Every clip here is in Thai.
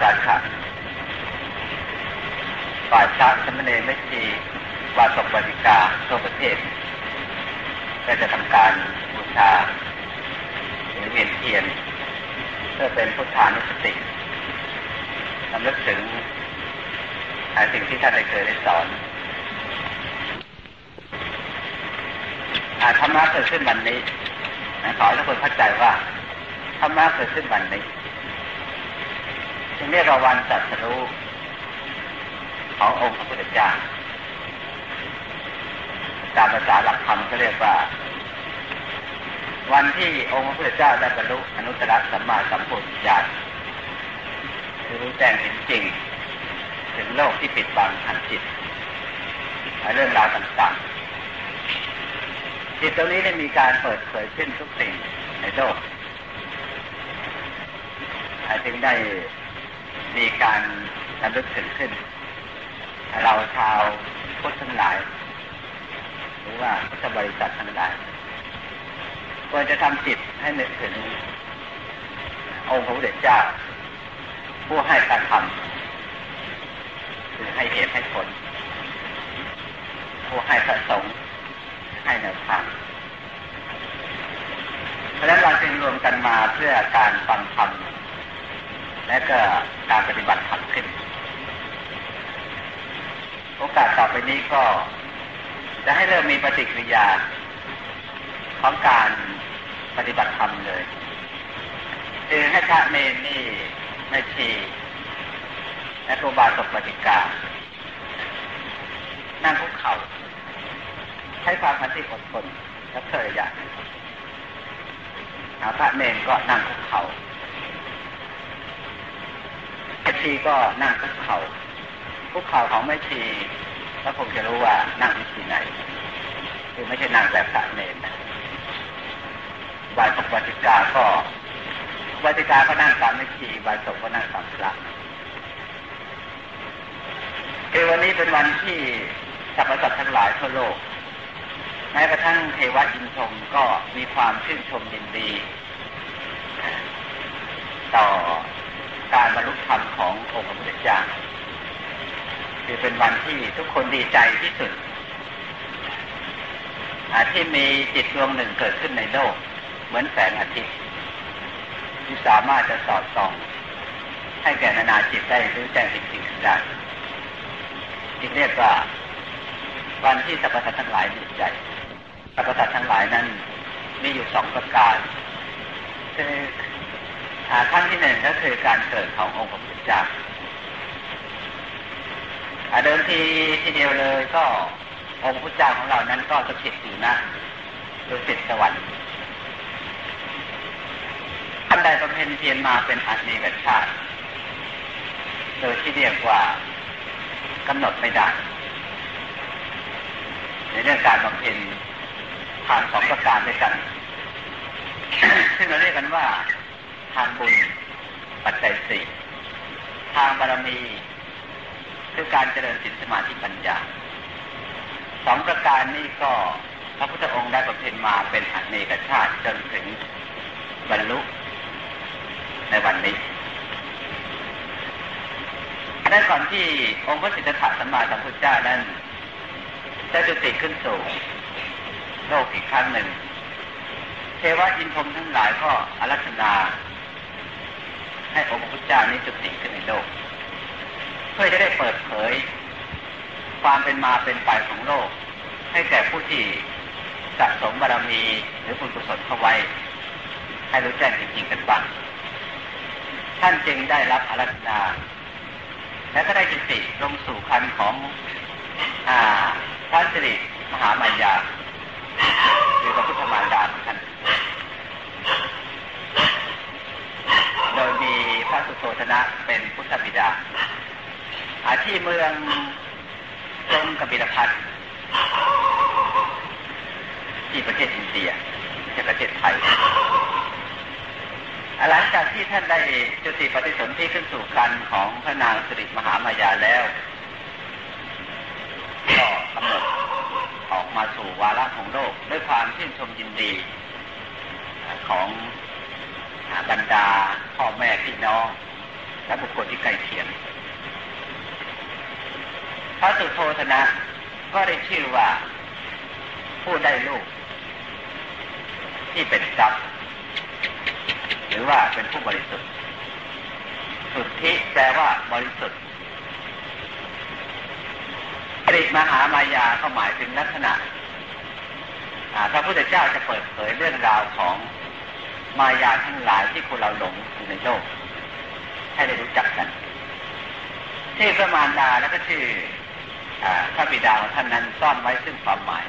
สาขะฝ่ายพระสมณีไม่ชีวาสกวาติกาทั่วประเทศก็จะทำการบูชาหรือเวียนเทียนเพื่อเป็นพุทธานุสติทำลึกถึงสิ่งที่ท่านได้เคยได้สอนธรรมะเกิดขึ้นวันนี้ขอให้ทุกคนเข้าใจว่าธรรมะเกิดขึ้นวันนี้ จึงเรียกว่าวันจัดสรู้ขององค์พระพุทธเจ้าตามภาษาหลักธรรมก็เรียกว่า วันที่องค์พระพุทธเจ้าได้บรรลุอนุตตรสัมมาสัมพุทธญาณคือรู้แจ้งเห็นจริง ถึงโลกที่ปิดบังทางจิตเรื่องราวต่างๆจิตตรงนี้ได้มีการเปิดเผยขึ้นทุกสิ่งในโลกจึงได้ มีการระลึกถึงขึ้น เราชาวพุทธทั้งหลาย หรือว่าพุทธบริษัททั้งหลายควรจะทำจิตให้นึกถึง องค์พระพุทธเจ้า ผู้ให้การทำคือให้เหตุให้ผล ผู้ให้ประสงค์ให้แนวทางเพราะฉะนั้นเราจึงรวมกันมาเพื่อการฟังธรรม และก็การปฏิบัติธรรมขึ้น โอกาสต่อไปนี้ก็ จะให้เริ่มมีปฏิกิริยา ของการปฏิบัติธรรมเลยคือให้พระเมนนี่ไม่ชีและตัวบาสกปฏิกา นั่งคุกเข่าใช้ความพันที่อดทนและเคยอยากพระเมนก็นั่งคุกเข่า ชีก็นั่งคุกเข่าคุกเข่าของแม่ชีก็คงจะรู้ว่านั่งวิธีไหน คือไม่ใช่นั่งแบบพระเนรนะวายปกติกาก็วัติกาก็นั่งตามแม่ชีวายศกก็นั่งตามพระคือวันนี้เป็นวันที่สรรพสัตว์ทั้งหลายทั่วโลกแม้กระทั่งเทวะอินทร์ก็มีความชื่นชมยินดี ต่อ การบรรลุธรรมขององค์พระพุทธเจ้าคือเป็นวันที่ทุกคนดีใจที่สุดที่มีจิตดวงหนึ่งเกิดขึ้นในโลก เหมือนแสงอาทิตย์ ที่สามารถจะสอดส่อง ให้แก่นานาจิตได้รู้แจ้งสิ่งสิ่งได้จึงเรียกว่าวันที่สรรพสัตว์ทั้งหลายดีใจสรรพสัตว์ทั้งหลายนั้นมีอยู่สองประการ คือ ขั้นที่หนึ่งก็คือการเกิดขององค์พระพุทธเจ้าเดิมทีทีเดียวเลยก็องค์พระเจ้าของเรานั้นก็จะถิตอยู่นะดุสิตสวรรค์ท่านใดประเพณเพียนมาเป็นอันกชาติ โดยที่เรียกว่ากำหนดไม่ได้ ในเรื่องการบำเพ็ญทานสองประการด้วยกัน ซึ่งเราเรียกกันว่า ทางบุญ ปัจจัยสี่ทางบารมี คือการเจริญสินสมาธิปัญญาสองประการนี้ก็พระพุทธองค์ได้ประเพณมาเป็นอเนกชาติจนถึงบรรลุในวันนี้ได้ก่อนที่องค์พระสิทธัตถะสัมมาสัมพุทธเจ้านั้นได้จุติขึ้นสู่โลกอีกครั้งหนึ่ง เทวะอินทรมทั้งหลายก็อารัธนา ให้องค์พระพุทธเจ้านี้จุติขึ้นในโลก เพื่อจะได้เปิดเผย ความเป็นมาเป็นไปของโลก ให้แก่ผู้ที่สะสมบารมีหรือบุญกุศลเข้าไว้ ให้รู้แจ้งจริงๆกันบ้างท่านจึงได้รับอารัธนาและก็ได้จุติลงสู่คันของอาพระสิริมหามายาคือพระพุทธมารดาท่าน พระสุโธธนะเป็นพุทธบิดาอาที่เมืองจงกบิลพัทที่ประเทศอินเดียไม่ใช่ประเทศไทยหลังจากที่ท่านได้จุติปฏิสนธิขึ้นสู่กันของพระนางสิริมหามายาแล้วก็กำหนดออกมาสู่วาระของโลกด้วยความชื่นชมยินดีของ บรรดาพ่อแม่พี่น้อง และบุคคลที่ใกล้เคียงพระสุโธธนะก็ได้ชื่อว่าผู้ได้ลูก ที่เป็นทรัพย์หรือว่าเป็นผู้บริสุทธิ์ สุทธิแปลว่าบริสุทธิ์ปริมหามายาก็หมายถึงลักษณะพระพุทธเจ้าจะเปิดเผยเรื่องราวของ มายาทั้งหลายที่คนเราหลงอยู่ในโลก ให้ได้รู้จักกันที่พระมารดาแล้วก็ชื่อพระบิดาของท่านนั้นซ่อนไว้ซึ่งความหมาย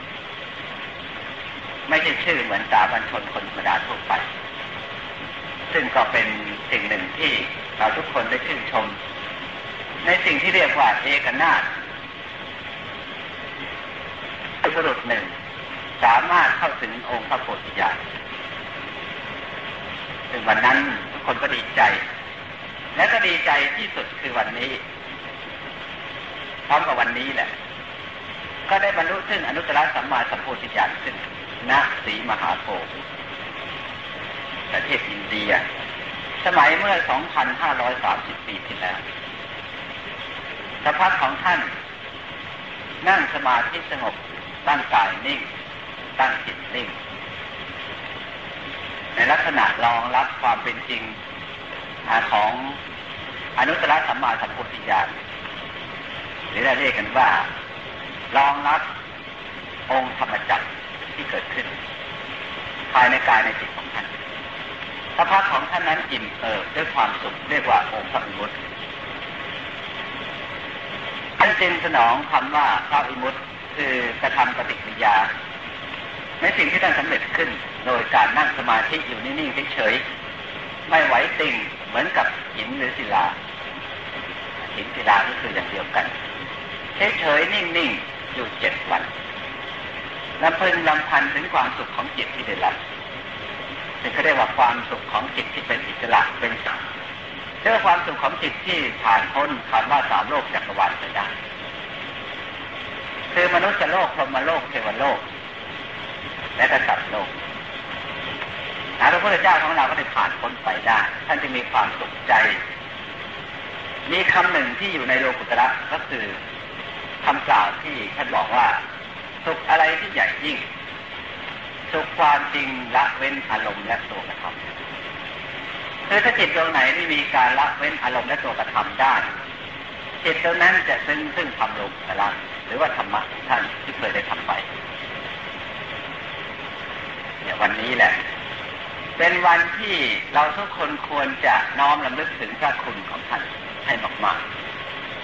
ไม่ใช่ชื่อเหมือนสาบัญชนคนธรรมดาทั่วไป ซึ่งก็เป็นสิ่งหนึ่งที่เราทุกคนได้ชื่นชม ในสิ่งที่เรียกว่าเอกนาถบุรุษหนึ่ง สามารถเข้าถึงองค์พระโพธิญาณ ซึ่งวันนั้นทุกคนก็ดีใจ และก็ดีใจที่สุดคือวันนี้ พร้อมกับวันนี้แหละ ก็ได้บรรลุซึ่งอนุตตรสัมมาสัมโพธิญาณขึ้นณศรีมหาโพธิ์ประเทศอินเดีย สมัยเมื่อ 2,530 ปีที่แล้วสภาพของท่าน นั่งสมาธิสงบตั้งกายนิ่ง ตั้งจิตนิ่ง ในลักษณะรองรับความเป็นจริงของอนุตตรสัมมาสัมโพธิญาณหรือเรียกกันว่ารองรับองค์ธรรมจักรที่เกิดขึ้น ภายในกายในจิตของท่านพระพักของท่านนั้นอิ่มเอิบด้วยความสุขเรียกว่าองค์พระอิมุตท่านจึงสนองคำว่าพระอิมุตคือกระทำปฏิกิริยา ในสิ่งที่ท่านสำเร็จขึ้น โดยการนั่งสมาธิอยู่นิ่งๆเฉยๆไม่ไหวติงเหมือนกับหินหรือศิลาหินศิลาก็คืออย่างเดียวกันเฉยๆนิ่งๆอยู่เจ็ดวันลำพึงลำพันถึงความสุขของจิตที่ได้รับซึ่งเขาเรียกว่าความสุขของจิตที่เป็นอิสระเป็นสังเรียกว่าความสุขของจิตที่ผ่านพ้นคำว่าสามโลกจักรวาลไปได้คือมนุษย์โลกพรหมโลกเทวโลก และกษัตริย์โลกพระพุทธเจ้าของเราก็ได้ผ่านพ้นไปได้ ท่านจะมีความสุขใจ มีคำหนึ่งที่อยู่ในโลกุตระก็คือคำกล่าวที่ท่านบอกว่า สุขอะไรที่ใหญ่ยิ่ง สุขความจริงละเว้นอารมณ์และตัวกระทำคือถ้าจิตดวงไหนที่มีการละเว้นอารมณ์และตัวกระทำได้จิตตรงนั้นจะซึ่งซึ่งทำลงพลังหรือว่าธรรมะของท่านที่เคยได้ทำไป เนี่ยวันนี้แหละ เป็นวันที่เราทุกคนควรจะน้อมลำลึกถึงพระคุณของท่านให้มาก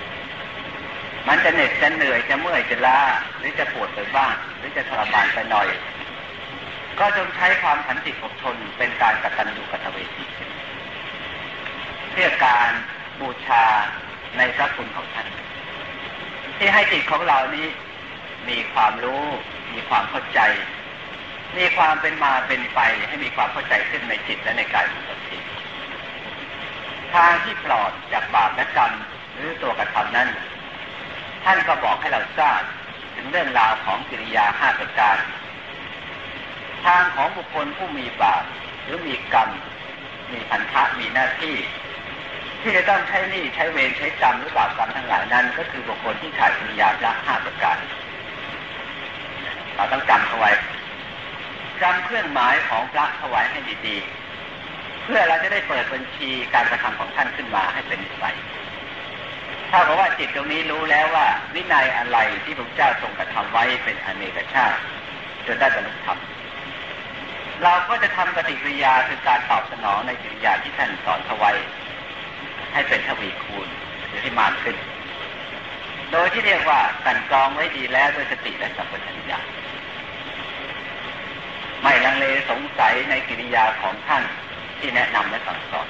ๆ มันจะเหน็ดจะเหนื่อยจะเมื่อยจะล้าหรือจะปวดไปบ้างหรือจะทรมานไปหน่อย ก็จงใช้ความขันติอดทนเป็นการกตัญญูกตเวทีเพื่อการบูชาในพระคุณของท่าน ที่ให้จิตของเรานี้มีความรู้ มีความเข้าใจ มีความเป็นมาเป็นไปให้มีความเข้าใจขึ้นในจิตและในกายของตนเองทางที่ปลอดจากบาปและกรรมหรือตัวกระทำนั้น ท่านก็บอกให้เราทราบถึงเรื่องราวของกิริยาห้าประการ ทางของบุคคลผู้มีบาปหรือมีกรรม มีพันธะมีหน้าที่ ที่จะต้องใช้นี่ใช้เวรใช้กรรมหรือบาปกรรมทั้งหลายนั้น ก็คือบุคคลที่ขาดกิริยาละห้าประการ เราต้องจำเอาไว้ จำเครื่องหมายของพระถวายให้ดีๆ เพื่อเราจะได้เปิดบัญชีการกระทำของท่านขึ้นมาให้เป็นนิสัยถ้าบอกว่าจิตตรงนี้รู้แล้วว่า วินัยอะไรที่พระเจ้าทรงกระทำไว้เป็นอเนกชาติจนได้บรรลุธรรมเราก็จะทำปฏิกิริยาคือการตอบสนองในกิริยาที่ท่านสอนเอาไว้ ให้เป็นทวีคูณหรือให้มากขึ้น โดยที่เรียกว่ากันกรองไว้ดีแล้วด้วยสติและสัมปชัญญะ ไม่ลังเลสงสัยในกิริยาของท่านที่แนะนำและสั่งสอน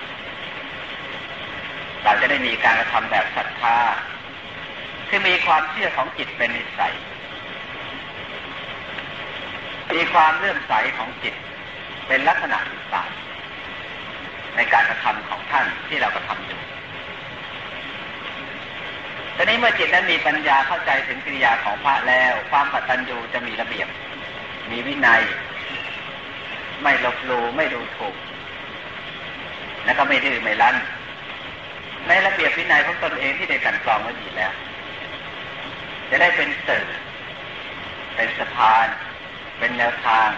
เราจะได้มีการกระทำแบบศรัทธาคือมีความเชื่อของจิตเป็นนิสัย มีความเลื่อมใสของจิตเป็นลักษณะต่างในการกระทำของท่านที่เรากระทำอยู่ตอนนี้เมื่อจิตนั้นมีปัญญาเข้าใจถึงกิริยาของพระแล้ว ความปัตัญญูจะมีระเบียบ มีวินัย ไม่ลบลูไม่ดูถูก และก็ไม่ดื้อไม่รั้น ในระเบียบวินัยของตนเองที่ได้กันกรองไว้ดีแล้ว จะได้เป็นสื่อเป็นสะพาน เป็นแนวทาง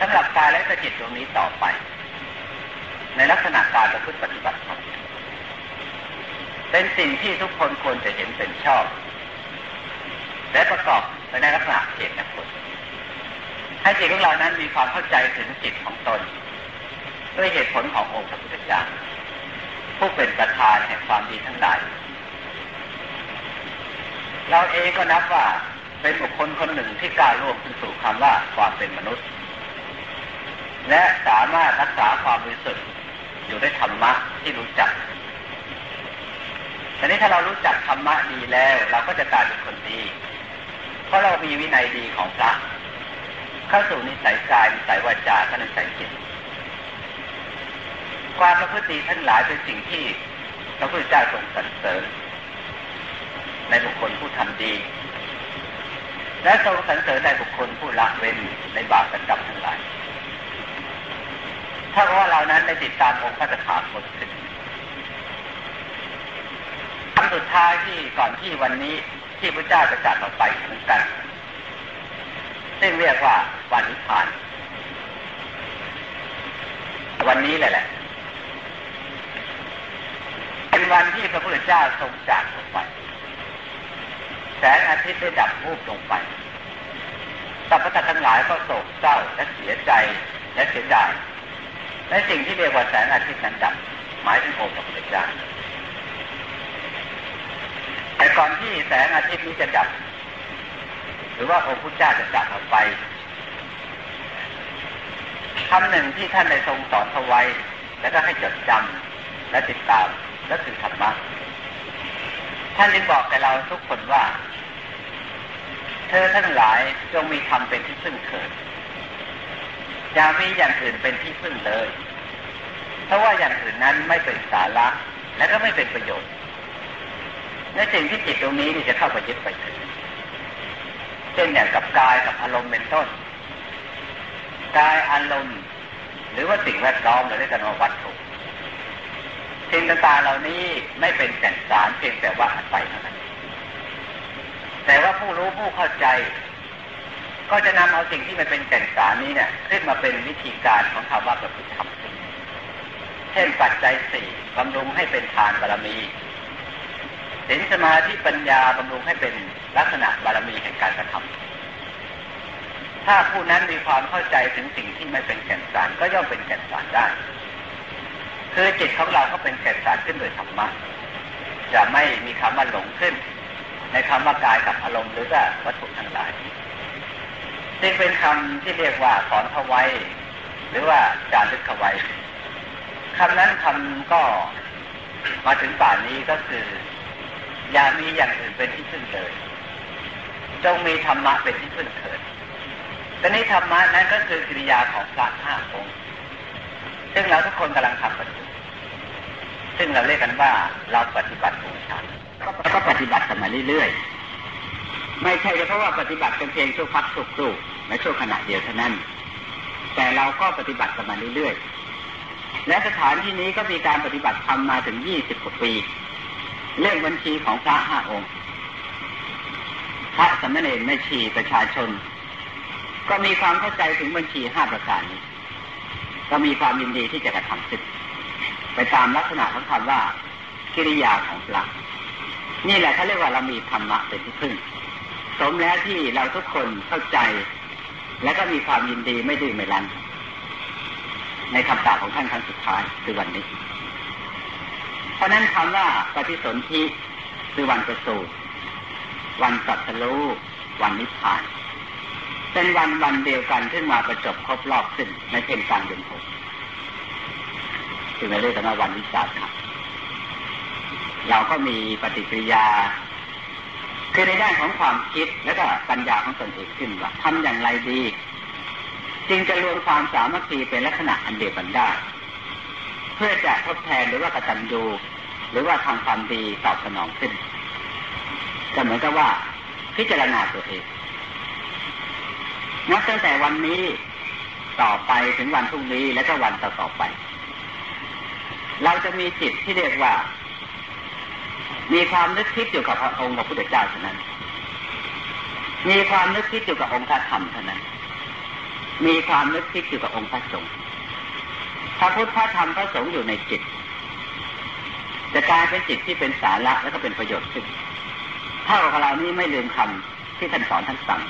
สำหรับกายและจิตตรงนี้ต่อไป ในลักษณะการประพฤติปฏิบัติธรรมเป็นสิ่งที่ทุกคนควรจะเห็นเป็นชอบ และประกอบไปในลักษณะเหตุและผล ให้จิตของเรานั้นมีความเข้าใจถึงจิตของตน ด้วยเหตุผลขององค์พระพุทธเจ้าผู้เป็นประธานแห่งความดีทั้งหลายเราเองก็นับว่าเป็นบุคคลคนหนึ่งที่กล้าล่วงขึ้นสู่คำว่าความเป็นมนุษย์ และสามารถรักษาความบริสุทธิ์อยู่ด้วยธรรมะที่รู้จักทีนี้ถ้าเรารู้จักธรรมะดีแล้ว เราก็จะกลายเป็นคนดี เพราะเรามีวินัยดีของพระ เข้าสู่นิสัยกายนิสัยวาจาก็นิสัยจิตความประพฤติทั้งหลายเป็นสิ่งที่พระพุทธเจ้าทรงสรรเสริญ ในบุคคลผู้ทำดี และทรงสรรเสริญในบุคคลผู้ละเว้นในบาปกรรมทั้งหลาย ถ้าว่าเรานั้นได้ติดตามองค์พระตถาคตขึ้นคำสุดท้ายที่ก่อนที่วันนี้ที่พระเจ้าจะจัดออกไปเหมือนกัน ซึ่งเรียกว่าวันนิพพาน วันนี้แหละแหละเป็นวันที่พระพุทธเจ้าทรงจากลงไป แสงอาทิตย์ได้ดับวูบลงไปสัพพะทั้งหลายก็โศกเศร้าและเสียใจและเสียดายในสิ่งที่เรียกว่าแสงอาทิตย์นั้นดับ หมายถึงองค์พระพุทธเจ้าแต่ก่อนที่แสงอาทิตย์นี้จะดับ หรือว่าองค์พุทธเจ้าจะจากไปคำหนึ่งที่ท่านได้ทรงสอนเอาไว้ แล้วก็ให้จดจำและติดตามก็คือธรรมะท่านจึงบอกแก่เราทุกคนว่า เธอทั้งหลายจงมีธรรมเป็นที่พึ่งเถิดอย่ามีอย่างอื่นเป็นที่พึ่งเลย เพราะว่าอย่างอื่นนั้นไม่เป็นสาระและก็ไม่เป็นประโยชน์ในสิ่งที่จิตตรงนี้นี่จะเข้าไปยึดไปถึง เช่นอย่างกับกายกับอารมณ์เป็นต้น กายอารมณ์ หรือว่าสิ่งแวดล้อมเราเรียกกันว่าวัตถุสิ่งต่างๆเหล่านี้ไม่เป็นแก่นสารเพียงแต่ว่าอาศัยเท่านั้นแต่ว่าผู้รู้ผู้เข้าใจ ก็จะนำเอาสิ่งที่มันเป็นแก่นสารนี้เนี่ยขึ้นมาเป็นวิธีการของคำว่าประพฤติธรรมเช่นปัจจัยสี่บำรุงให้เป็นทานบารมี ศีลสมาธิปัญญาบำรุงให้เป็นลักษณะบารมีแห่งการกระทำถ้าผู้นั้นมีความเข้าใจถึงสิ่งที่ไม่เป็นแก่นสารก็ย่อมเป็นแก่นสารได้ คือจิตของเราก็เป็นแก่นสารขึ้นโดยธรรมะจะไม่มีคำว่าหลงขึ้น ในคำว่ากายกับอารมณ์หรือว่าวัตถุทั้งหลายจึงเป็นคำที่เรียกว่าสอนเขาไว้ หรือว่าจารึกเขาไว้คำนั้นคำก็มาถึงป่านนี้ก็คือ อย่ามีอย่างอื่นเป็นที่พึ่งเลยจงมีธรรมะเป็นที่พึ่งเถิดแต่นี้ธรรมะนั้นก็คือกิริยาของพระห้าองค์ซึ่งเราทุกคนกำลังทำกันอยู่ซึ่งเราเรียกกันว่าเราปฏิบัติบูชาก็ปฏิบัติกันมาเรื่อยๆ ไม่ใช่เฉพาะว่าปฏิบัติเป็นเพียงชั่วพักสุกสุกในช่วงขณะเดียวเท่านั้น แต่เราก็ปฏิบัติกันมาเรื่อยๆ และสถานที่นี้ก็มีการปฏิบัติทำมาถึงยี่สิบกว่าปี เลขบัญชีของพระห้าองค์ พระสมณเณรไม่ชีประชาชน ก็มีความเข้าใจถึงบัญชีห้าประการนี้ ก็มีความยินดีที่จะกระทำสิทธิ์ไปตามลักษณะของคำว่า กิริยาของพระนี่แหละเขาเรียกว่าเรามีธรรมะเป็นที่พึ่ง สมแล้วที่เราทุกคนเข้าใจ และก็มีความยินดีไม่ดื้อไม่รั้นในคำตอบของท่านครั้งสุดท้ายคือวันนี้ ราะนั้นคำว่าปฏิสนธิคือวันประสูติวันสัตรูวันนิพพาน เป็นวันวันเดียวกันที่มาประจบครบรอบขึ้นในเพ็ญกลางเดือนหกจึงเรียกกันว่าวันวิสาขะเราก็มีปฏิกิริยา คือในด้านของความคิดและก็ปัญญาของตนเองขึ้นว่าทำอย่างไรดี จึงจะรวมความสามัคคีเป็นลักษณะอันเดียวกันได้ เพื่อจะทดแทนหรือว่ากระตันยู หรือว่าทำความดีตอบสนองขึ้นก็เหมือนกับว่า พิจารณาตัวเองนับตั้งแต่วันนี้ต่อไปถึงวันพรุ่งนี้และก็วันต่อต่อไป เราจะมีจิตที่เรียกว่า มีความนึกคิดอยู่กับพระองค์พระพุทธเจ้าเท่านั้น มีความนึกคิดอยู่กับองค์พระธรรมเท่านั้น มีความนึกคิดอยู่กับองค์พระสงฆ์พระพุทธพระธรรมพระสงฆ์อยู่ในจิต จะกลายเป็นจิตที่เป็นสาระและก็เป็นประโยชน์ขึ้นถ้าเรานี้ไม่ลืมคำที่ท่านสอนท่านสั่ง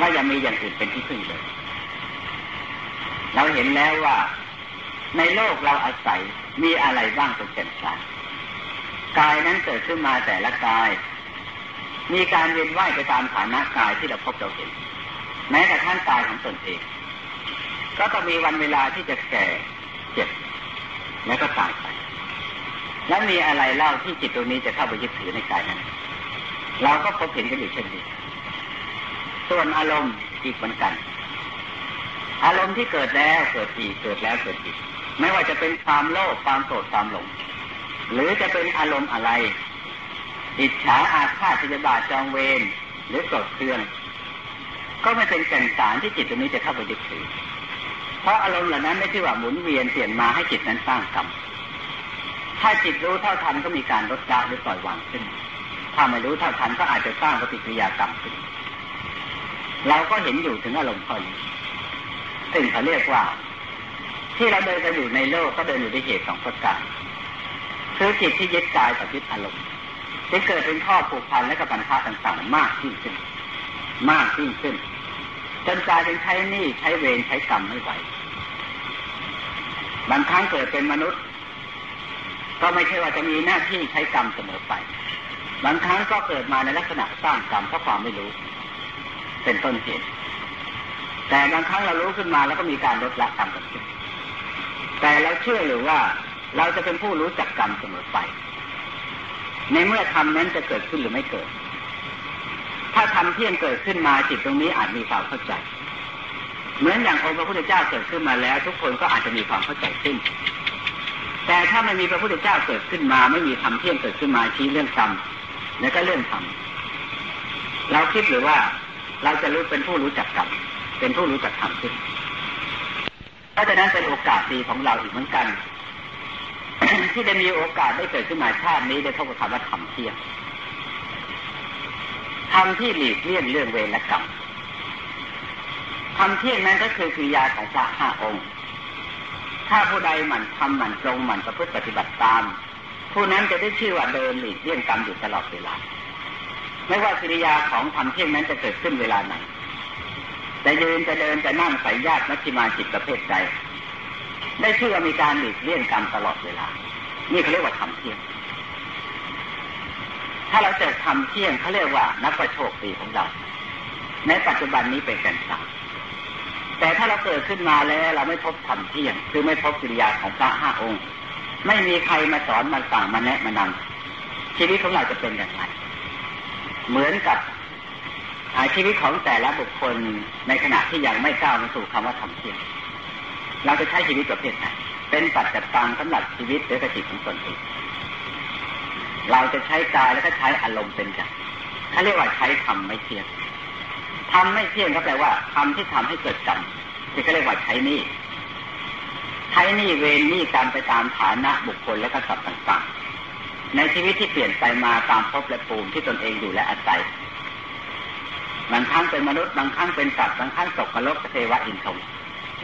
ว่าอย่ามีอย่างอื่นเป็นที่พึ่งเลย เราเห็นแล้วว่าในโลกเราอาศัยมีอะไรบ้างเป็นแก่นสารกายนั้นเกิดขึ้นมาแต่ละกาย มีการเวียนว่ายไปตามฐานะกายที่เราพบเราเห็น แม้แต่ท่านกายของตนเอง ก็ต้องมีวันเวลาที่จะแก่เจ็บ แล้วก็ตายไป แล้วมีอะไรเล่าที่จิตตรงนี้จะเข้าไปยึดถือในกายนั้นเราก็พบเห็นกันอยู่เช่นนี้ ส่วนอารมณ์อีกเหมือนกัน อารมณ์ที่เกิดแล้วเกิดอีกเกิดแล้วเกิดอีกไม่ว่าจะเป็นความโลภความโกรธความหลง หรือจะเป็นอารมณ์อะไร อิจฉาอาฆาตพยาบาทจองเวรหรือโกรธเคือง ก็ไม่เป็นแก่นสารที่จิตตรงนี้จะเข้าไปยึดถือ เพราะอารมณ์เหล่านั้นไม่ใช่ว่าหมุนเวียนเปลี่ยนมาให้จิตนั้นสร้างกรรม ถ้าจิตรู้เท่าทันก็มีการลดละหรือปล่อยวางขึ้น ถ้าไม่รู้เท่าทันก็อาจจะสร้างปฏิกิริยากรรมขึ้น เราก็เห็นอยู่ถึงอารมณ์คนซึ่งเขาเรียกว่า ที่เราเดินกันอยู่ในโลกก็เดินอยู่ในเหตุของประการคือจิตที่ยึดกายกับยึดอารมณ์ที่เกิดเป็นข้อผูกพันและกับปัญหาต่างๆ มากยิ่งขึ้น มากยิ่งขึ้นจนกลายเป็นใช้หนี้ใช้เวรใช้กรรมไม่ไหวบางครั้งเกิดเป็นมนุษย์ ก็ไม่ใช่ว่าจะมีหน้าที่ใช้กรรมเสมอไป บางครั้งก็เกิดมาในลักษณะสร้างกรรมเพราะความไม่รู้ เป็นต้นเหตุแต่บางครั้งเรารู้ขึ้นมาแล้วก็มีการลดละกรรมกันแต่เราเชื่อหรือว่าเราจะเป็นผู้รู้จักกรรมเสมอไป ในเมื่อทำนั้นจะเกิดขึ้นหรือไม่เกิด ถ้าทำเที่ยงเกิดขึ้นมาจิตตรงนี้อาจมีความเข้าใจ เหมือนอย่างองค์พระพุทธเจ้าเกิดขึ้นมาแล้ว ทุกคนก็อาจจะมีความเข้าใจขึ้น แต่ถ้าไม่มีพระพุทธเจ้าเกิดขึ้นมา ไม่มีทำเที่ยงเกิดขึ้นมาชี้เรื่องกรรมแล้วก็เรื่องธรรมเราคิดหรือว่าเราจะรู้เป็นผู้รู้จักกรรมเป็นผู้รู้จักธรรมขึ้นเพราะฉะนั้นเป็นโอกาสดีของเราอีกเหมือนกัน ที่ได้มีโอกาสได้เกิดขึ้นมาชาตินี้ได้พบกับคำว่าธรรมเที่ยงธรรมที่หลีกเลี่ยงเรื่องเวรกรรมธรรมเที่ยงนั้นก็คือคือยาของพระห้าองค์ ถ้าผู้ใดหมั่นทำหมั่นตรงหมั่นประพฤติปฏิบัติตาม ผู้นั้นจะได้ชื่อว่าเดินหลีกเลี่ยงกรรมอยู่ตลอดเวลา ไม่ว่ากิริยาของธรรมเที่ยงนั้นจะเกิดขึ้นเวลาไหนจะยืนจะเดินจะนั่งใส่ญาติมัชฌิมาจิตประเภทใดได้ชื่อว่ามีการหลีกเลี่ยงกรรมตลอดเวลา นี่เขาเรียกว่าธรรมเที่ยง ถ้าเราเจอธรรมเที่ยงเขาเรียกว่านักประโชคดีของเรา ในปัจจุบันนี้เป็นกันสัง แต่ถ้าเราเกิดขึ้นมาแล้วเราไม่พบธรรมเที่ยง คือไม่พบกิริยาของพระห้าองค์ ไม่มีใครมาสอนมาสั่งมาแนะมานำชีวิตของเราจะเป็นอย่างไรเหมือนกับชีวิตของแต่ละบุคคลในขณะที่ยังไม่ก้าวมาสู่คำว่าทำเพียง เราจะใช้ชีวิตประเภทไหนเป็นปัจจัยตังสำหรับชีวิตหรือกระจิตของตนเองเราจะใช้กายแล้วก็ใช้อารมณ์เป็นกันเขาเรียกว่าใช้ทำไม่เที่ยง ทำไม่เที่ยงก็แปลว่าทำที่ทำให้เกิดกรรมที่เขาเรียกว่าใช้นี่ใช้นี่เวรนี่การไปตามฐานะบุคคลและก็สัตว์ต่างๆ ในชีวิตที่เปลี่ยนไปมาตามภพและภูมิที่ตนเองอยู่และอาศัยบางครั้งเป็นมนุษย์บางครั้งเป็นสัตว์บางครั้งตกกระลกเทวะอินทร์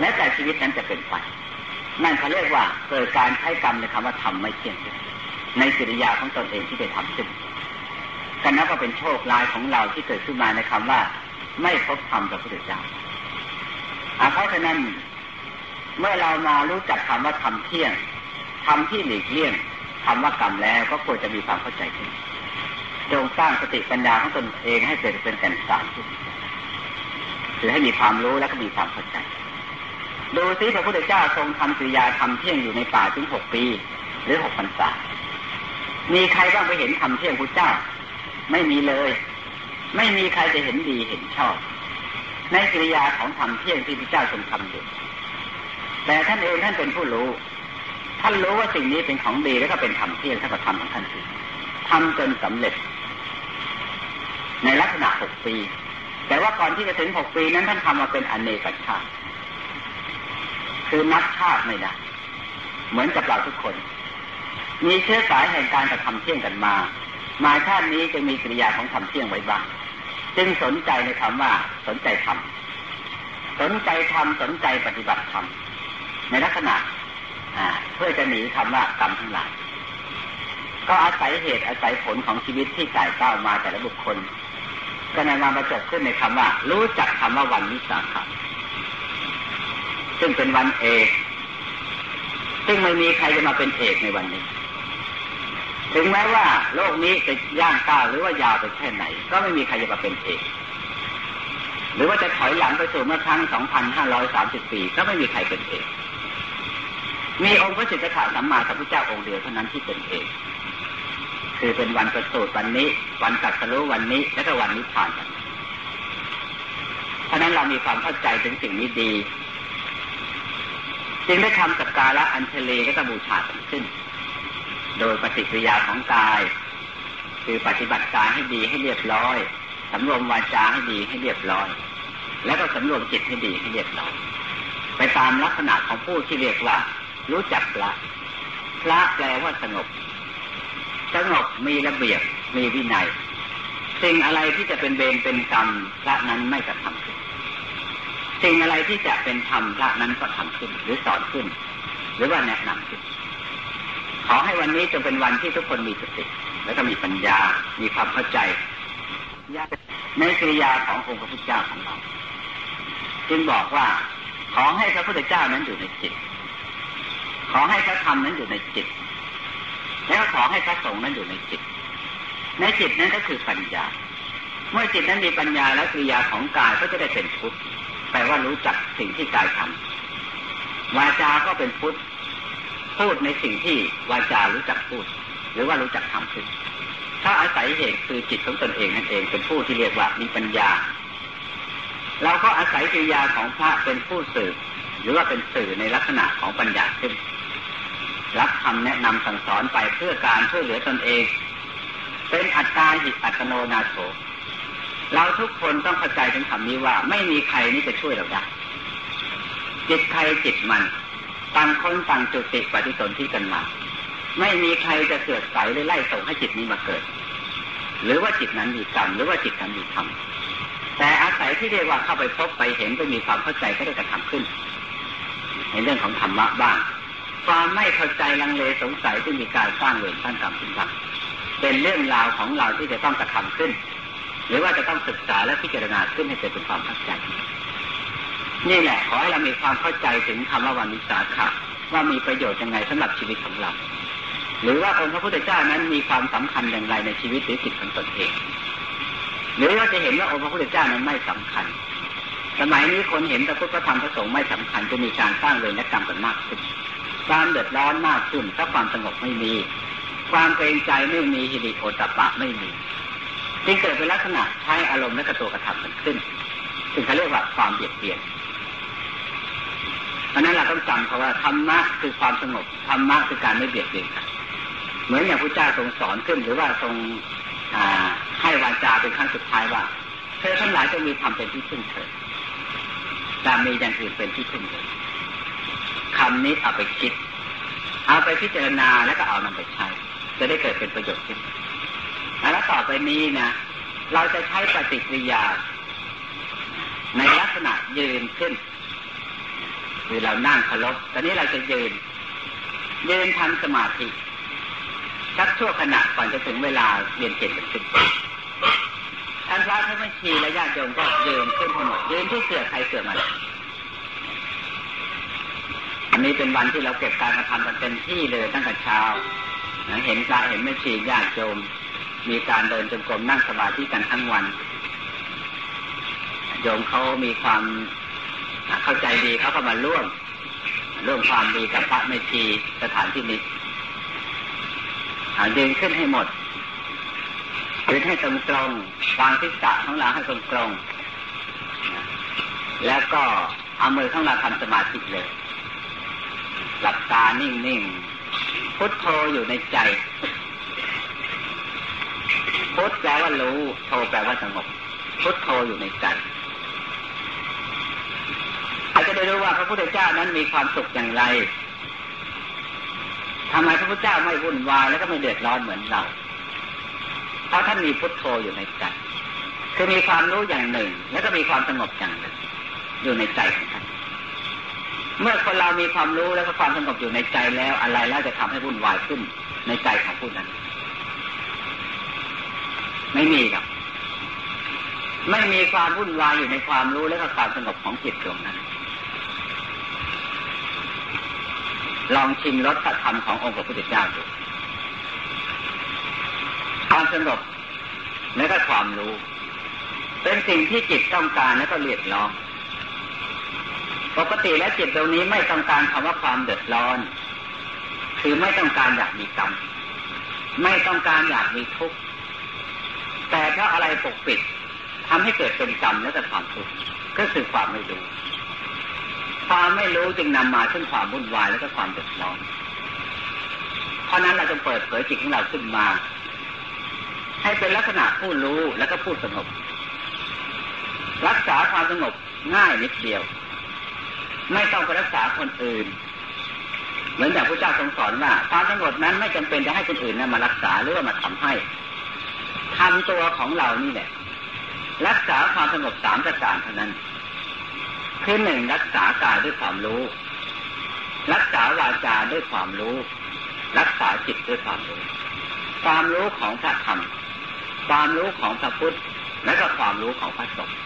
และแต่ชีวิตนั้นจะเป็นไปนั่นเขาเรียกว่าเกิดการใช้กรรมในคำว่าทำไม่เที่ยงในกิริยาของตนเองที่ได้ทำขึ้นกันนับว่าเป็นโชคลายของเราที่เกิดขึ้นมาในคำว่า ไม่พบธรรมกับพระเจ้าเพราะฉะนั้น เมื่อเรามารู้จักคำว่าทำเที่ยงทำที่หลีกเลี่ยงคำว่ากรรมแล้วก็ควรจะมีความเข้าใจขึ้นจงสร้างสติปัญญาของตนเองให้เกิดเป็นแก่นสารขึ้นคือให้มีความรู้และก็มีความเข้าใจ ดูซิพระพุทธเจ้าทรงทำกิริยาทำเที่ยงอยู่ในป่าถึงหกปี หรือหกพรรษา มีใครบ้างไปเห็นทำเที่ยงพระเจ้า ไม่มีเลย ไม่มีใครจะเห็นดีเห็นชอบ ในกิริยาของทำเที่ยงที่พระเจ้าทรงทำอยู่แต่ท่านเองท่านเป็นผู้รู้ ท่านรู้ว่าสิ่งนี้เป็นของดีแล้วก็เป็นธรรมเที่ยงท่านก็ทำของท่านเองทำจนสำเร็จ ในลักษณะหกปี แต่ว่าก่อนที่จะถึงหกปีนั้นท่านทำมาเป็นอเนกชาติ คือนับชาติไม่ได้เหมือนกับเราทุกคน มีเชื้อสายแห่งการกระทำเที่ยงกันมา มาชาตินี้จะมีกิริยาของคำเที่ยงไว้บ้าง จึงสนใจในคำว่าสนใจทำสนใจทำสนใจปฏิบัติธรรมในลักษณะเพื่อจะหนีคำว่ากรรมทั้งหลายก็อาศัยเหตุอาศัยผลของชีวิตที่จ่ายเต้ามาแต่ละบุคคล ก็นำมาประจบขึ้นในคำว่า รู้จักคำว่าวันวิสาขะซึ่งเป็นวันเอก ซึ่งไม่มีใครจะมาเป็นเอกในวันนี้ ถึงแม้ว่าโลกนี้จะย่างก้าวหรือว่ายาวไปแค่ไหน ก็ไม่มีใครจะมาเป็นเอกหรือว่าจะถอยหลังไปสู่เมื่อครั้ง 2,530ปีก็ไม่มีใครเป็นเอกมีองค์พระสิทธัตถะสัมมาสัมพุทธเจ้าองค์เดียวเท่านั้นที่เป็นเอกคือเป็นวันประสูติวันนี้ วันตัดสรู้วันนี้ และก็วันนิพพานกันเพราะนั้นเรามีความเข้าใจถึงสิ่งนี้ดี จึงได้ทำสักการะอัญเชลีและก็บูชาขึ้น โดยปฏิกิริยาของกาย คือปฏิบัติกายให้ดีให้เรียบร้อยสำรวมวาจาให้ดีให้เรียบร้อย แล้วก็สำรวมจิตให้ดีให้เรียบร้อย ไปตามลักษณะของผู้ที่เรียกว่า รู้จักพระพระแปลว่าสงบ สงบมีระเบียบมีวินัย สิ่งอะไรที่จะเป็นเบนเป็นกรรมพระนั้นไม่กระทำขึ้นสิ่งอะไรที่จะเป็นธรรมพระนั้นก็ทำขึ้น หรือสอนขึ้น หรือว่าแนะนำขึ้น อให้วันนี้จะเป็นวันที่ทุกคนมีสติและก็มีปัญญา มีความเข้าใจในกิริยาขององค์พระพุทธเจ้าของเรา จึงบอกว่า ขอให้พระพุทธเจ้านั้นอยู่ในจิต ขอให้พระธรรมนั้นอยู่ในจิต แล้วขอให้พระสงฆ์นั้นอยู่ในจิต ในจิตนั้นก็คือปัญญา เมื่อจิตนั้นมีปัญญาแล้วกิริยาของกายก็จะได้เป็นพุทธแปลว่ารู้จักสิ่งที่กายทำวาจาก็เป็นพุทธ พูดในสิ่งที่วาจารู้จักพูด หรือว่ารู้จักทำขึ้นถ้าอาศัยเหตุคือจิตของตนเองนั่นเองเป็นผู้ที่เรียกว่ามีปัญญา เราก็อาศัยกิริยาของพระเป็นผู้สื่อหรือว่าเป็นสื่อในลักษณะของปัญญาขึ้นรับคำแนะนำสั่งสอนไปเพื่อการช่วยเหลือตนเอง เป็นอัตตาหิตอัตโนนาโถเราทุกคนต้องเข้าใจถึงคำนี้ว่า ไม่มีใครนี่จะช่วยเราได้จิตใครจิตมัน ต่างคนต่างจุดติปฏิสนธิกันมา ไม่มีใครจะเกิดใสหรือไล่ส่งให้จิตนี้มาเกิด หรือว่าจิตนั้นมีกรรมหรือว่าจิตนั้นมีธรรมแต่อาศัยที่เรียกว่าเข้าไปพบไปเห็นไปมีความเข้าใจก็ได้กระทำขึ้น ในเรื่องของธรรมะบ้าง ความไม่เข้าใจลังเลสงสัยที่มีการสร้างเวรสร้างกรรมขึ้นบ้างเป็นเรื่องราวของเราที่จะต้องกระทำขึ้น หรือว่าจะต้องศึกษาและพิจารณาขึ้นให้เกิดเป็นความเข้าใจ นี่แหละขอให้เรามีความเข้าใจถึงคำว่าวันวิสาขะว่ามีประโยชน์ยังไงสำหรับชีวิตของเรา หรือว่าองค์พระพุทธเจ้านั้นมีความสำคัญอย่างไรในชีวิตหรือจิตของตนเอง หรือว่าจะเห็นว่าองค์พระพุทธเจ้านั้นไม่สำคัญ สมัยนี้คนเห็นพระพุทธธรรมพระสงฆ์ไม่สำคัญจะมีการสร้างเวรและกรรมกันมากขึ้นความเดือดร้อนมากขึ้นถ้าความสงบไม่มี ความเกรงใจไม่มีฮิริโอตปะไม่มีจึงเกิดเป็นลักษณะใช้อารมณ์และกระตัวกระทำมันขึ้น ซึ่งเขาเรียกว่าความเบียดเบียน เพราะนั้นเราต้องจำเพราะว่าธรรมะคือความสงบธรรมะคือการไม่เบียดเบียนกันเหมือนอย่างพระเจ้าทรงสอนขึ้นหรือว่าทรงให้วาจาเป็นครั้งสุดท้ายว่า เธอทั้งหลายจะมีธรรมเป็นที่พึ่งเธอตามมีอย่างอื่นเป็นที่พึ่งเธอคำนี้เอาไปคิด เอาไปพิจารณาแล้วก็เอานำไปใช้ จะได้เกิดเป็นประโยชน์ขึ้นแล้วต่อไปนี้นะเราจะใช้ปฏิกิริยา ในลักษณะยืนขึ้น คือเรานั่งเคารพตอนนี้เราจะยืน ยืนทำสมาธิสักชั่วขณะก่อนจะถึงเวลาเรียนเกณฑ์ขึ้นท่านพระท่านม่ชีและญาติโยมก็ยืนขึ้นทั้งหมดยืนที่เสือใครเสือมันอันนี้เป็นวันที่เราเก็บการกระทำกันเต็มที่เลยตั้งแต่เช้า เห็นพระเห็นไม่ชีญาติโยมมีการเดินจงกรมนั่งสมาธิกันทั้งวันโยมเขามีความ เข้าใจดีเขาก็มาร่วมร่วมความดีกับพระไม่ชีสถานที่นี้ยืนขึ้นให้หมดยืนให้ตรงตรงวางทิศะของเราให้ตรงตรงแล้วก็เอามือข้างเราทำสมาธิเลย หลับตานิ่งๆพุทโธอยู่ในใจพุทแปลว่ารู้ โธแปลว่าสงบพุทโธอยู่ในใจ จจะได้รู้ว่าพระพุทธเจ้านั้นมีความสุขอย่างไรทำไมพระพุทธเจ้าไม่วุ่นวายแล้วก็ไม่เดือดร้อนเหมือนเรา เพราะท่านมีพุทโธอยู่ในใจ คือมีความรู้อย่างหนึ่ง แล้วก็มีความสงบอย่างหนึ่ง อยู่ในใจของท่าน เมื่อคนเรามีความรู้แล้วก็ความสงบอยู่ในใจแล้วอะไรแล้วจะทำให้วุ่นวายขึ้นในใจของผู้นั้น ไม่มีครับ ไม่มีความวุ่นวายอยู่ในความรู้และก็ความสงบของจิตดวงนั้น ลองชิมรสพระธรรมขององค์พระพุทธเจ้าดูความสงบและก็ความรู้ เป็นสิ่งที่จิตต้องการและก็เรียกร้องปกติแล้วจิตตรงนี้ไม่ต้องการคำว่าความเดือดร้อน คือไม่ต้องการอยากมีกรรม ไม่ต้องการอยากมีทุกข์ แต่เพราะอะไรปกปิดทำให้เกิดเป็นกรรมและก็ความทุกข์ก็คือความไม่รู้ ความไม่รู้จึงนำมาซึ่งความวุ่นวายและก็ความเดือดร้อนเพราะนั้นเราจะเปิดเผยจิตของเราขึ้นมา ให้เป็นลักษณะผู้รู้แล้วก็ผู้สงบ รักษาความสงบง่ายนิดเดียว ไม่ต้องไปรักษาคนอื่น เหมือนอย่างพระเจ้าทรงสอนว่าความสงบนั้นไม่จำเป็นจะให้คนอื่นนะมารักษาหรือว่ามาทำให้ทำตัวของเรานี่แหละรักษาความสงบสามประการเท่านั้น คือหนึ่งรักษากายด้วยความรู้ รักษาวาจาด้วยความรู้ รักษาจิตด้วยความรู้ ความรู้ของพระธรรม ความรู้ของพระพุทธ และก็ความรู้ของพระสงฆ์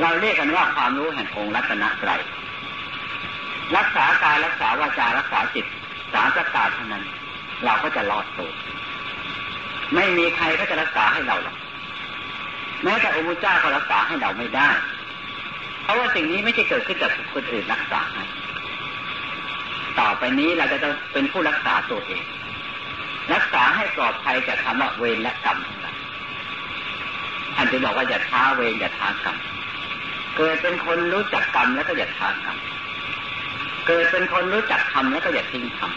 เราเรียกกันว่าความรู้แห่งองค์รัตนตรัยรักษากายรักษาวาจารักษาจิตสามประการเท่านั้น เราก็จะรอดตัวไม่มีใครก็จะรักษาให้เราหรอกแม้แต่องค์เจ้าก็รักษาให้เราไม่ได้ เพราะว่าสิ่งนี้ไม่ใช่เกิดขึ้นจากคนอื่นรักษาให้ต่อไปนี้เราจะต้องเป็นผู้รักษาตัวเอง รักษาให้ปลอดภัยจากคำว่าเวรและกรรมทั้งหลายท่านจะบอกว่าอย่าท้าเวรอย่าท้ากรรมเกิดเป็นคนรู้จักกรรมแล้วก็อย่าท้ากรรมเกิดเป็นคนรู้จักทำแล้วก็อย่าทิ้งทำ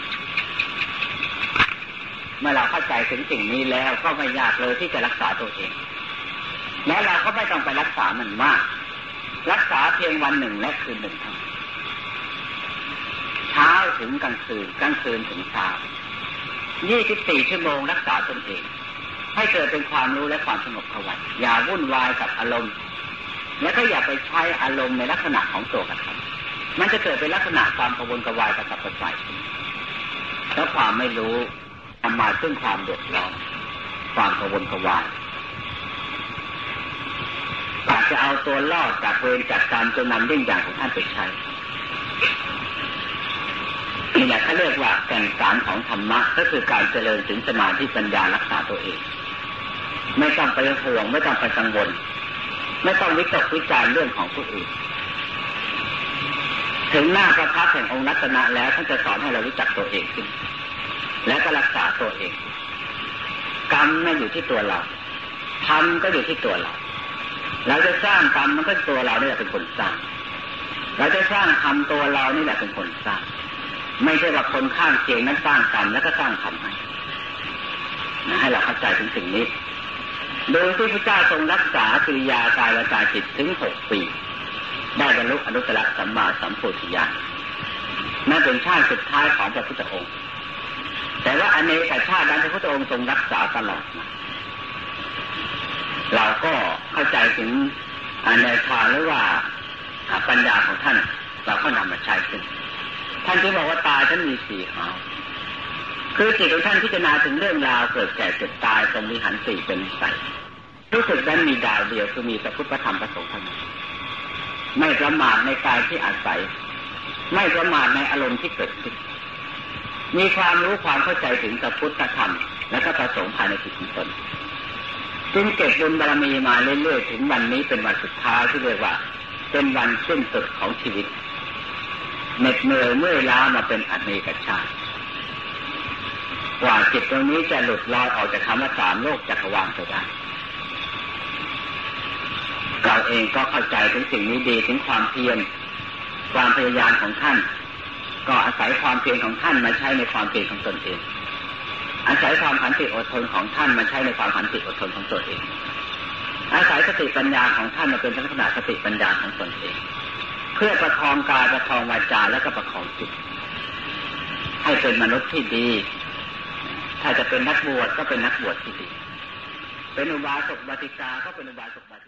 เมื่อเราเข้าใจถึงสิ่งนี้แล้วก็ไม่ยากเลยที่จะรักษาตัวเอง และเราก็ไม่ต้องไปรักษามันมาก รักษาเพียงวันหนึ่งและคืนหนึ่งเท่านั้นเช้าถึงกลางคืนกลางคืนถึงเช้ายี่สิบสี่ชั่วโมงรักษาตนเอง ให้เกิดเป็นความรู้และความสงบเข้าไว้อย่าวุ่นวายกับอารมณ์ และก็อย่าไปใช้อารมณ์ในลักษณะของตัวกระทำมันจะเกิดเป็นลักษณะความกระวนกระวายกระสับกระส่ายแล้วความไม่รู้นำมาซึ่งความเดือดร้อนความกระวนกระวาย จะเอาตัวรอดจากเวรจากการมจนนำดิ้งอย่างของท่านไปใช้นี่แหละเขาเรียกว่าแก่นสารของธรรมะก็คือการเจริญถึงสมาธิปัญญารักษาตัวเอง ไม่ต้องไปห่วง ไม่ต้องไปกังวล ไม่ต้องวิตกวิจารเรื่องของผู้อื่น ถึงหน้าพระพักแห่งองค์นัตนะแล้วท่านจะสอนให้เรารู้จักตัวเองขึ้น และก็รักษาตัวเอง กรรมไม่อยู่ที่ตัวเราทำก็อยู่ที่ตัวเรา เราจะสร้างกรรมมันก็ตัวเรานี่แหละเป็นคนสร้าง เราจะสร้างทำตัวเรานี่แหละเป็นคนสร้าง ไม่ใช่ว่าคนข้างเคียงนั้นสร้างกรรมแล้วก็สร้างทำให้ให้เราเข้าใจถึงสิ่งนี้ โดยที่พระเจ้าทรงรักษากิริยากายวาจาจิตถึงหกปี ได้บรรลุอนุตตรสัมมาสัมโพธิญาณนั่นเป็นชาติสุดท้ายของพระพุทธองค์ แต่ว่าอเนกชาตินั้นพระพุทธองค์ทรงรักษาตลอดมา เราก็เข้าใจถึงอเนชาหรือว่าปัญญาของท่าน เราก็นำมาใช้ขึ้น ท่านที่บอกว่าตาท่านมีสี่หาวคือจิตของท่านพิจารณาถึงเรื่องราวเกิดแก่เจ็บตายตรงมีหันสี่เป็นใสรู้สึกนั้นมีดาวเดียวคือมีพระพุทธธรรมประสงค์เท่านั้นไม่ประมาทในกายที่อาศัย ไม่ประมาทในอารมณ์ที่เกิดขึ้นมีความรู้ความเข้าใจถึงสัพพุทธธรรมและก็ประสงค์ภายในจิตของตน จึงเก็บบุญบารมีมาเรื่อยๆถึงวันนี้เป็นวันสุดท้ายที่เรียกว่า เป็นวันสิ้นสุดของชีวิตเหน็ดเหนื่อยเมื่อยล้ามาเป็นอเนกชาติกว่าจิตตรงนี้จะหลุดลอยออกจากคำว่าสามโลกจักรวาลไปได้เราเองก็เข้าใจถึงสิ่งนี้ดีถึงความเพียรความพยายามของท่าน ก็อาศัยความเพียรของท่านมาใช้ในความเพียรของตนเอง อาศัยความขันติอดทนของท่านมาใช้ในความขันติอดทนของตัวเอง อาศัยสติปัญญาของท่านมาเป็นลักษณะสติปัญญาของตนเอง เพื่อประคองกายประคองวาจาและก็ประคองจิตให้เป็นมนุษย์ที่ดี ถ้าจะเป็นนักบวชก็เป็นนักบวชที่ดี เป็นอุบาสกบาติกาก็เป็นอุบาสกบาติกา